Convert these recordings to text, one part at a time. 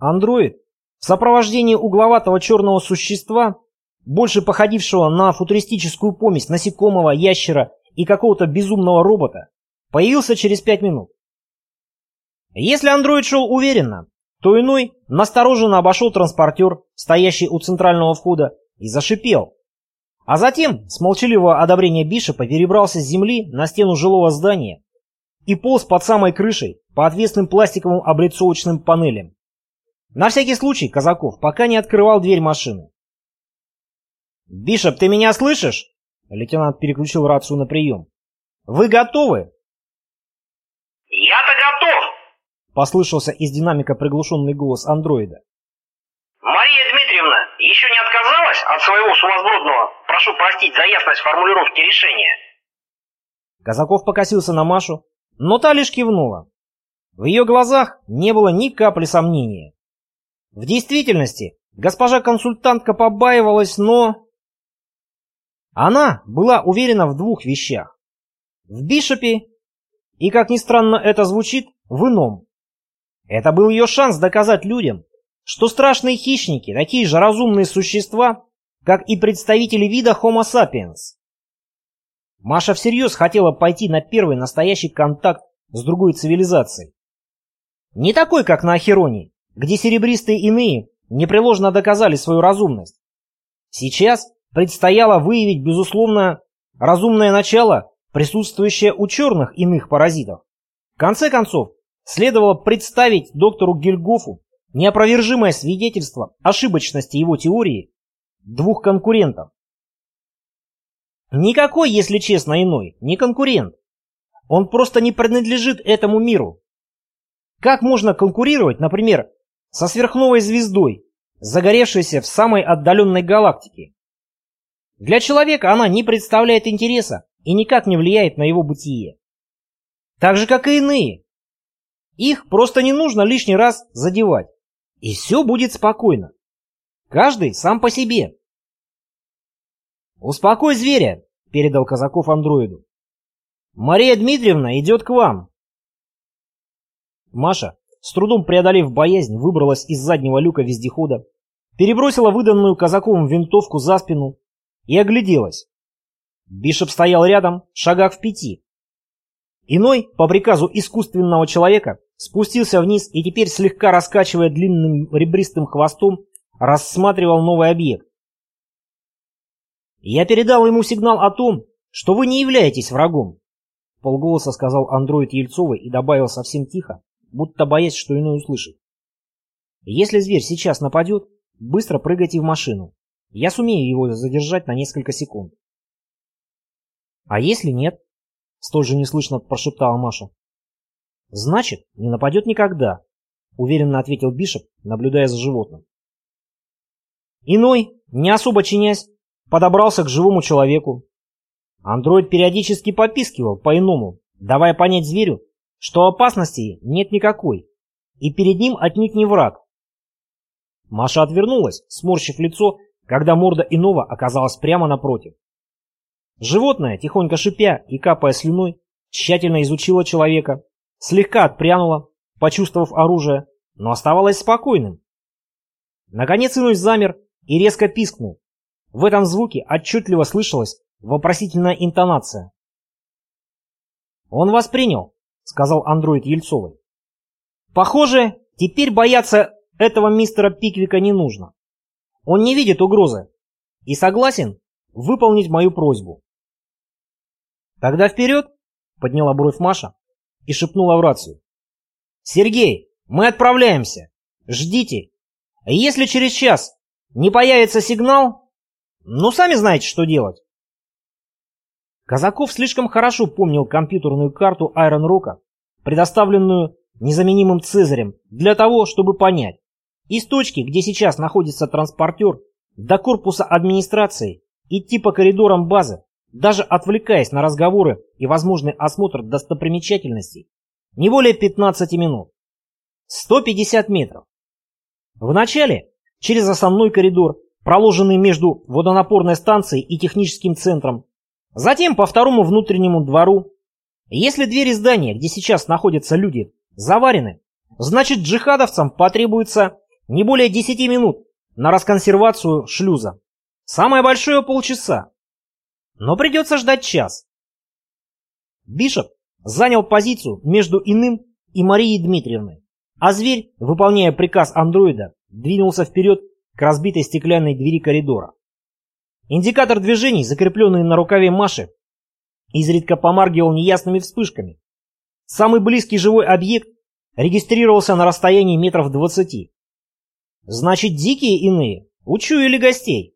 Андроид в сопровождении угловатого черного существа, больше походившего на футуристическую помесь насекомого, ящера и какого-то безумного робота, появился через пять минут. Если андроид шел уверенно, то иной настороженно обошел транспортер, стоящий у центрального входа, и зашипел. А затем, с молчаливого одобрения Бишопа, перебрался с земли на стену жилого здания и полз под самой крышей по отвесным пластиковым облицовочным панелям. На всякий случай Казаков пока не открывал дверь машины. «Бишоп, ты меня слышишь?» Лейтенант переключил рацию на прием. «Вы готовы?» «Я-то готов!» Послышался из динамика приглушенный голос андроида. «Мария Дмитриевна еще не отказалась от своего сумасбродного, прошу простить за ясность формулировки решения?» Казаков покосился на Машу, но та лишь кивнула. В ее глазах не было ни капли сомнения. В действительности, госпожа консультантка побаивалась, но... Она была уверена в двух вещах. В Бишопе и, как ни странно это звучит, в ином. Это был ее шанс доказать людям, что страшные хищники такие же разумные существа, как и представители вида Homo sapiens. Маша всерьез хотела пойти на первый настоящий контакт с другой цивилизацией. Не такой, как на Ахероне, где серебристые иные непреложно доказали свою разумность. Сейчас предстояло выявить, безусловно, разумное начало, присутствующее у черных иных паразитов. В конце концов, следовало представить доктору Гельгофу неопровержимое свидетельство ошибочности его теории двух конкурентов. Никакой, если честно, иной, не конкурент. Он просто не принадлежит этому миру. Как можно конкурировать, например, со сверхновой звездой, загоревшейся в самой отдаленной галактике? Для человека она не представляет интереса и никак не влияет на его бытие. Так же, как и иные. Их просто не нужно лишний раз задевать. И все будет спокойно. Каждый сам по себе. «Успокой зверя», — передал Казаков андроиду. «Мария Дмитриевна идет к вам». Маша, с трудом преодолев боязнь, выбралась из заднего люка вездехода, перебросила выданную Казаковым винтовку за спину и огляделась. Бишоп стоял рядом, в шагах в пяти. Иной, по приказу искусственного человека, спустился вниз и теперь, слегка раскачивая длинным ребристым хвостом, рассматривал новый объект. «Я передал ему сигнал о том, что вы не являетесь врагом», — полголоса сказал андроид Ельцовой и добавил совсем тихо, будто боясь, что иной услышит. «Если зверь сейчас нападет, быстро прыгайте в машину. Я сумею его задержать на несколько секунд». «А если нет?» — столь же неслышно прошептала Маша. «Значит, не нападет никогда», — уверенно ответил Бишоп, наблюдая за животным. Иной, не особо чинясь, подобрался к живому человеку. Андроид периодически попискивал по-иному, давая понять зверю, что опасности нет никакой, и перед ним отнюдь не враг. Маша отвернулась, сморщив лицо, когда морда иного оказалась прямо напротив. Животное, тихонько шипя и капая слюной, тщательно изучило человека, слегка отпрянуло, почувствовав оружие, но оставалось спокойным. Наконец иной замер и резко пискнул. В этом звуке отчетливо слышалась вопросительная интонация. «Он вас принял», — сказал андроид Ельцовой. «Похоже, теперь бояться этого мистера Пиквика не нужно. Он не видит угрозы и согласен выполнить мою просьбу». «Тогда вперед!» — подняла бровь Маша и шепнула в рацию. «Сергей, мы отправляемся. Ждите. Если через час не появится сигнал, ну сами знаете, что делать». Казаков слишком хорошо помнил компьютерную карту Айрон Рока, предоставленную незаменимым Цезарем, для того, чтобы понять, из точки, где сейчас находится транспортер, до корпуса администрации идти по коридорам базы, даже отвлекаясь на разговоры и возможный осмотр достопримечательностей, не более 15 минут. 150 метров. Вначале через основной коридор, проложенный между водонапорной станцией и техническим центром, Затем по второму внутреннему двору. Если двери здания, где сейчас находятся люди, заварены, значит джихадовцам потребуется Не более 10 минут на расконсервацию шлюза. Самое большое полчаса. Но придется ждать час. Бишоп занял позицию между иным и Марией Дмитриевной, а зверь, выполняя приказ андроида, двинулся вперед к разбитой стеклянной двери коридора. Индикатор движений, закрепленный на рукаве Маши, изредка помаргивал неясными вспышками. Самый близкий живой объект регистрировался на расстоянии метров двадцати. Значит, дикие иные учуяли гостей.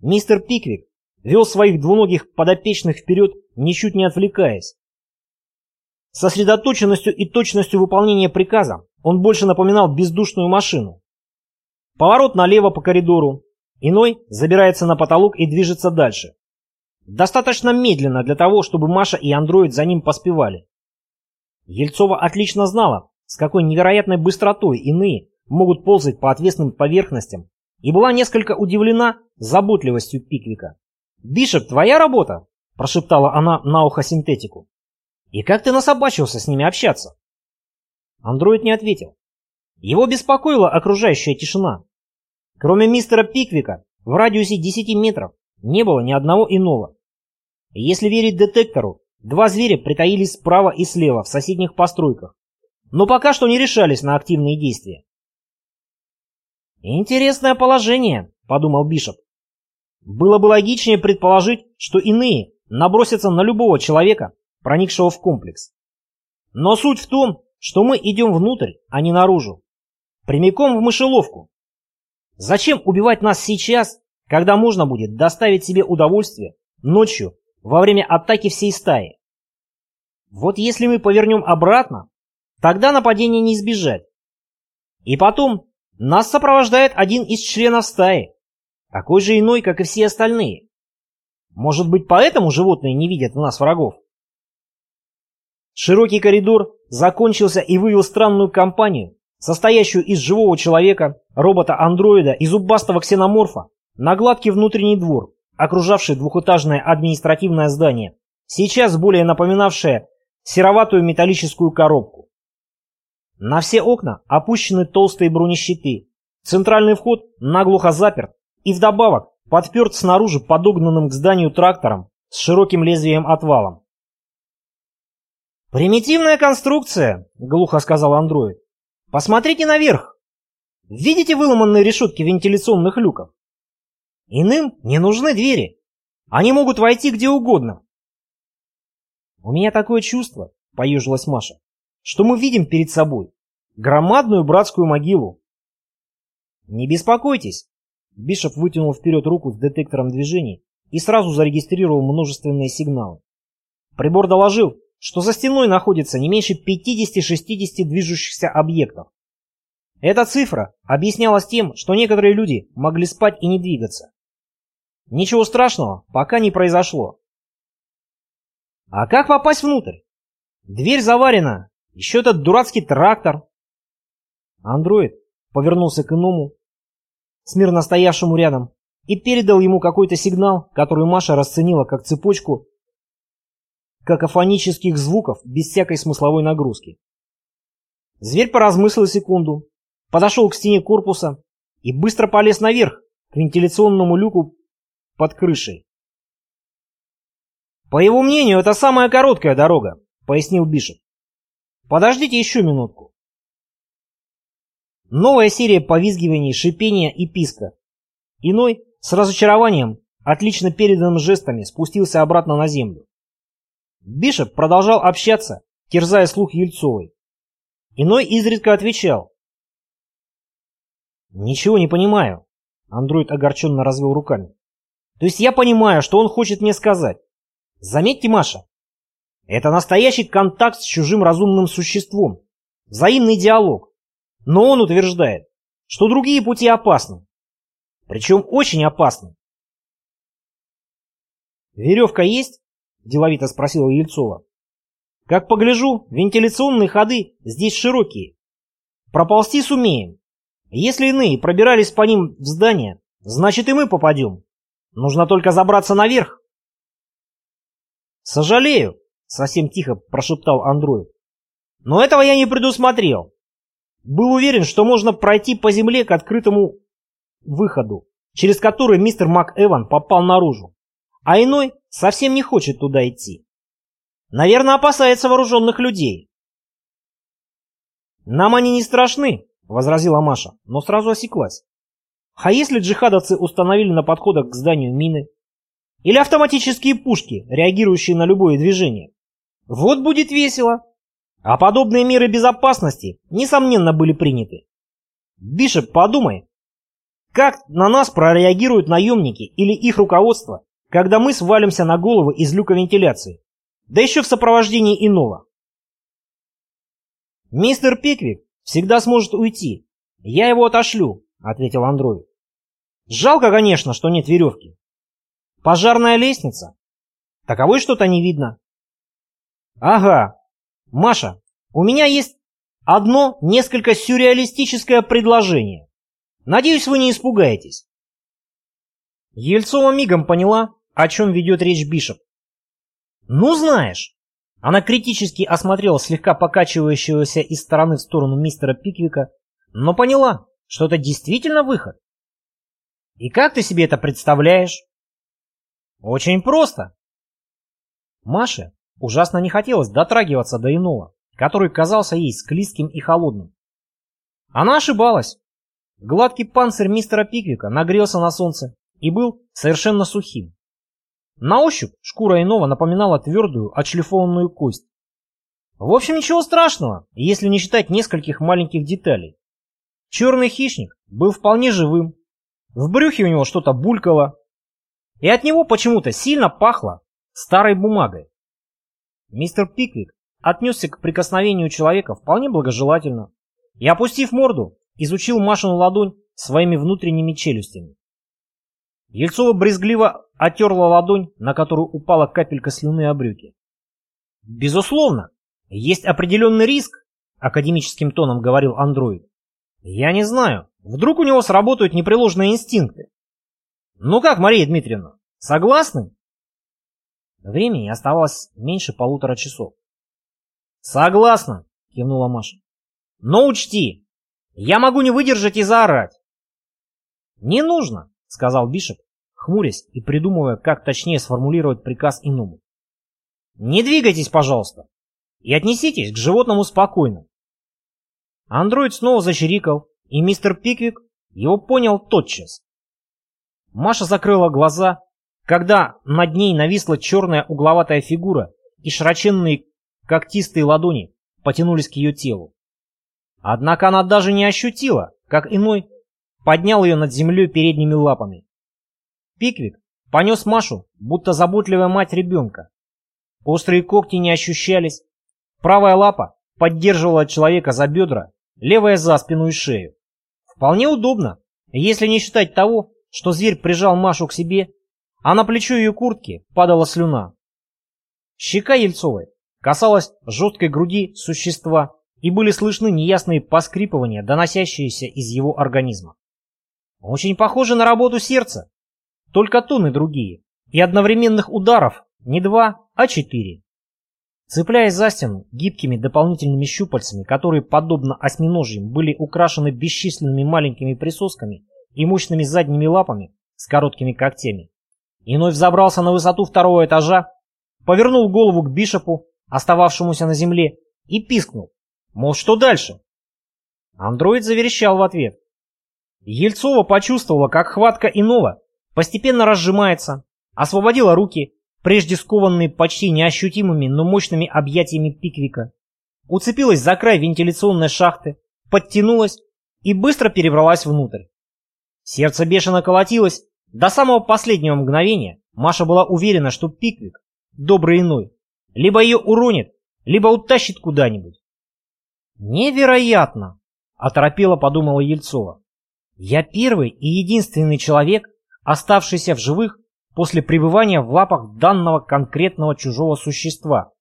Мистер Пиквик вел своих двуногих подопечных вперед, ничуть не отвлекаясь. Сосредоточенностью и точностью выполнения приказа он больше напоминал бездушную машину. Поворот налево по коридору, иной забирается на потолок и движется дальше. Достаточно медленно для того, чтобы Маша и андроид за ним поспевали. Ельцова отлично знала, с какой невероятной быстротой иные могут ползать по отвесным поверхностям, и была несколько удивлена заботливостью Пиквика. «Бишоп, твоя работа?» – прошептала она на ухо синтетику. «И как ты насобачился с ними общаться?» Андроид не ответил. Его беспокоила окружающая тишина. Кроме мистера Пиквика, в радиусе 10 метров не было ни одного иного. Если верить детектору, два зверя притаились справа и слева в соседних постройках, но пока что не решались на активные действия. «Интересное положение», — подумал Бишоп. Было бы логичнее предположить, что иные набросятся на любого человека, проникшего в комплекс. Но суть в том, что мы идем внутрь, а не наружу. Прямиком в мышеловку. Зачем убивать нас сейчас, когда можно будет доставить себе удовольствие ночью во время атаки всей стаи? Вот если мы повернем обратно, Тогда нападения не избежать. И потом, нас сопровождает один из членов стаи, такой же иной, как и все остальные. Может быть, поэтому животные не видят в нас врагов? Широкий коридор закончился и вывел странную компанию, состоящую из живого человека, робота-андроида и зубастого ксеноморфа, на гладкий внутренний двор, окружавший двухэтажное административное здание, сейчас более напоминавшее сероватую металлическую коробку. На все окна опущены толстые бронещиты. Центральный вход наглухо заперт и вдобавок подперт снаружи подогнанным к зданию трактором с широким лезвием отвалом. «Примитивная конструкция», — глухо сказал андроид. «Посмотрите наверх. Видите выломанные решетки вентиляционных люков? Иным не нужны двери. Они могут войти где угодно». «У меня такое чувство», — поежилась Маша, что мы видим перед собой громадную братскую могилу. Не беспокойтесь. Бишоп вытянул вперед руку с детектором движений и сразу зарегистрировал множественные сигналы. Прибор доложил, что за стеной находится не меньше 50-60 движущихся объектов. Эта цифра объяснялась тем, что некоторые люди могли спать и не двигаться. Ничего страшного пока не произошло. А как попасть внутрь? Дверь заварена, еще этот дурацкий трактор. Андроид повернулся к иному, смирно стоявшему рядом, и передал ему какой-то сигнал, который Маша расценила как цепочку какофонических звуков без всякой смысловой нагрузки. Зверь поразмыслил секунду, подошел к стене корпуса и быстро полез наверх, к вентиляционному люку под крышей. «По его мнению, это самая короткая дорога», — пояснил Бишоп. Подождите еще минутку. Новая серия повизгиваний, шипения и писка. Иной, с разочарованием, отлично переданным жестами, спустился обратно на землю. Бишоп продолжал общаться, терзая слух Ельцовой. Иной изредка отвечал. «Ничего не понимаю», — андроид огорченно развел руками. «То есть я понимаю, что он хочет мне сказать. Заметьте, Маша, это настоящий контакт с чужим разумным существом, взаимный диалог. Но он утверждает, что другие пути опасны. Причем очень опасны. «Веревка есть?» – деловито спросила Ельцова. «Как погляжу, вентиляционные ходы здесь широкие. Проползти сумеем. Если иные пробирались по ним в здание, значит и мы попадем. Нужно только забраться наверх». «Сожалею», Совсем тихо прошептал андроид. Но этого я не предусмотрел. был уверен, что можно пройти по земле к открытому выходу, через который мистер МакЭван попал наружу, а иной совсем не хочет туда идти. Наверное, опасается вооруженных людей. «Нам они не страшны», — возразила Маша, но сразу осеклась. А если джихадовцы установили на подходах к зданию мины? Или автоматические пушки, реагирующие на любое движение? Вот будет весело. А подобные меры безопасности, несомненно, были приняты. Бишоп, подумай, как на нас прореагируют наемники или их руководство, когда мы свалимся на головы из люка вентиляции? Да еще в сопровождении иного. «Мистер Пиквик всегда сможет уйти. Я его отошлю», — ответил андроид. «Жалко, конечно, что нет веревки. Пожарная лестница? Таковой что-то не видно». «Ага. Маша, у меня есть одно несколько сюрреалистическое предложение. Надеюсь, вы не испугаетесь». Ельцова мигом поняла, о чем ведет речь Бишоп. «Ну, знаешь!» Она критически осмотрела слегка покачивающегося из стороны в сторону мистера Пиквика, но поняла, что это действительно выход. «И как ты себе это представляешь?» «Очень просто!» Маше ужасно не хотелось дотрагиваться до иного, который казался ей склизким и холодным. Она ошибалась. Гладкий панцирь мистера Пиквика нагрелся на солнце и был совершенно сухим. На ощупь шкура иного напоминала твердую, отшлифованную кость. В общем, ничего страшного, если не считать нескольких маленьких деталей. Черный хищник был вполне живым. В брюхе у него что-то булькало. И от него почему-то сильно пахло старой бумагой. Мистер Пиквик отнесся к прикосновению человека вполне благожелательно и, опустив морду, изучил Машину ладонь своими внутренними челюстями. Ельцова брезгливо отерла ладонь, на которую упала капелька слюны о брюки. «Безусловно, есть определенный риск», — академическим тоном говорил андроид. «Я не знаю, вдруг у него сработают непреложные инстинкты». «Ну как, Мария Дмитриевна, согласны?» Времени оставалось меньше полутора часов. «Согласна», — кивнула Маша. «Но учти, я могу не выдержать и заорать». «Не нужно», — сказал Бишоп, хмурясь и придумывая, как точнее сформулировать приказ иному. «Не двигайтесь, пожалуйста, и отнеситесь к животному спокойно». Андроид снова зачирикал, и мистер Пиквик его понял тотчас. Маша закрыла глаза, когда над ней нависла черная угловатая фигура, и широченные когтистые ладони потянулись к ее телу. Однако она даже не ощутила, как иной поднял ее над землей передними лапами. Пиквик понес Машу, будто заботливая мать ребенка. Острые когти не ощущались. Правая лапа поддерживала человека за бедра, левая за спину и шею. Вполне удобно, если не считать того, что зверь прижал Машу к себе, а на плечо ее куртки падала слюна. Щека Ельцовой касалась жесткой груди существа, и были слышны неясные поскрипывания, доносящиеся из его организма. Очень похоже на работу сердца. Только тоны другие. И одновременных ударов не два, а четыре. Цепляясь за стену гибкими дополнительными щупальцами, которые, подобно осьминожьим, были украшены бесчисленными маленькими присосками и мощными задними лапами с короткими когтями, иной взобрался на высоту второго этажа, повернул голову к Бишопу, остававшемуся на земле, и пискнул, мол, что дальше? Андроид заверещал в ответ. Ельцова почувствовала, как хватка иного постепенно разжимается, освободила руки, прежде скованные почти неощутимыми, но мощными объятиями пиквика, уцепилась за край вентиляционной шахты, подтянулась и быстро перебралась внутрь. Сердце бешено колотилось. До самого последнего мгновения Маша была уверена, что пиквик, добрый иной, либо ее уронит, либо утащит куда-нибудь. «Невероятно!» — оторопело подумала Ельцова. Я первый и единственный человек, оставшийся в живых после пребывания в лапах данного конкретного чужого существа.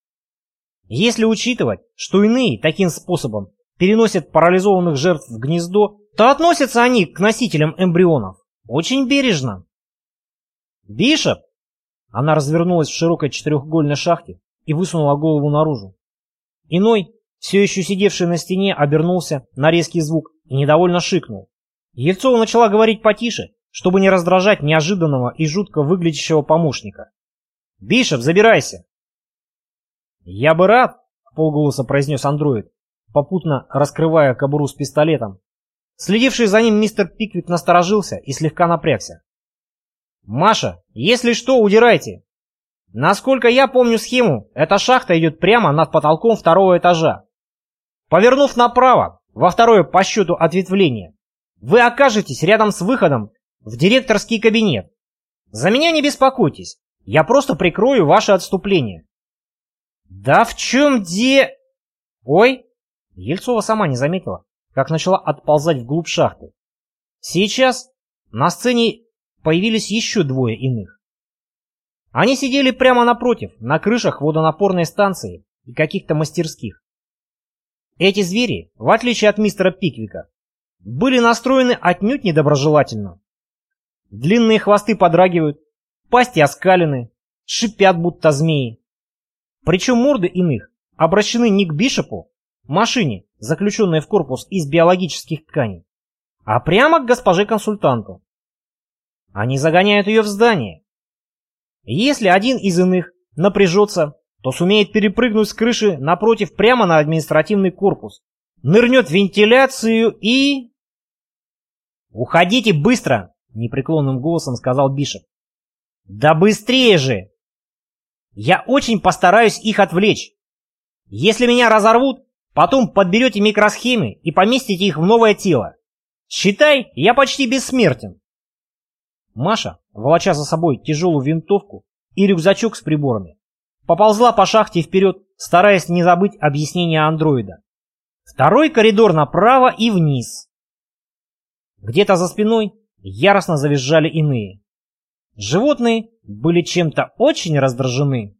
Если учитывать, что иные таким способом переносят парализованных жертв в гнездо, то относятся они к носителям эмбрионов очень бережно. «Бишоп!» Она развернулась в широкой четырехугольной шахте и высунула голову наружу. Иной все еще сидевший на стене, обернулся на резкий звук и недовольно шикнул. Ельцова начала говорить потише, чтобы не раздражать неожиданного и жутко выглядящего помощника. «Бишоп, забирайся!» «Я бы рад», — полголоса произнес андроид, попутно раскрывая кобуру с пистолетом. Следивший за ним мистер Пиквик насторожился и слегка напрягся. «Маша, если что, удирайте. Насколько я помню схему, эта шахта идет прямо над потолком второго этажа. Повернув направо, во второе по счету ответвление, вы окажетесь рядом с выходом в директорский кабинет. За меня не беспокойтесь, я просто прикрою ваше отступление. Да в чем де... Ой, Ельцова сама не заметила, как начала отползать вглубь шахты. Сейчас на сцене появились еще двое иных. Они сидели прямо напротив, на крышах водонапорной станции и каких-то мастерских. Эти звери, в отличие от мистера Пиквика, были настроены отнюдь недоброжелательно. Длинные хвосты подрагивают, пасти оскалены, шипят будто змеи. Причем морды иных обращены не к Бишопу, машине, заключенной в корпус из биологических тканей, а прямо к госпоже-консультанту. Они загоняют ее в здание. Если один из иных напряжется, то сумеет перепрыгнуть с крыши напротив прямо на административный корпус, нырнет в вентиляцию и... «Уходите быстро!» — непреклонным голосом сказал Бишоп. «Да быстрее же! Я очень постараюсь их отвлечь. Если меня разорвут, потом подберете микросхемы и поместите их в новое тело. Считай, я почти бессмертен». Маша, волоча за собой тяжелую винтовку и рюкзачок с приборами, поползла по шахте вперед, стараясь не забыть объяснения андроида. Второй коридор направо и вниз. Где-то за спиной яростно завизжали иные. Животные были чем-то очень раздражены.